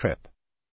trip.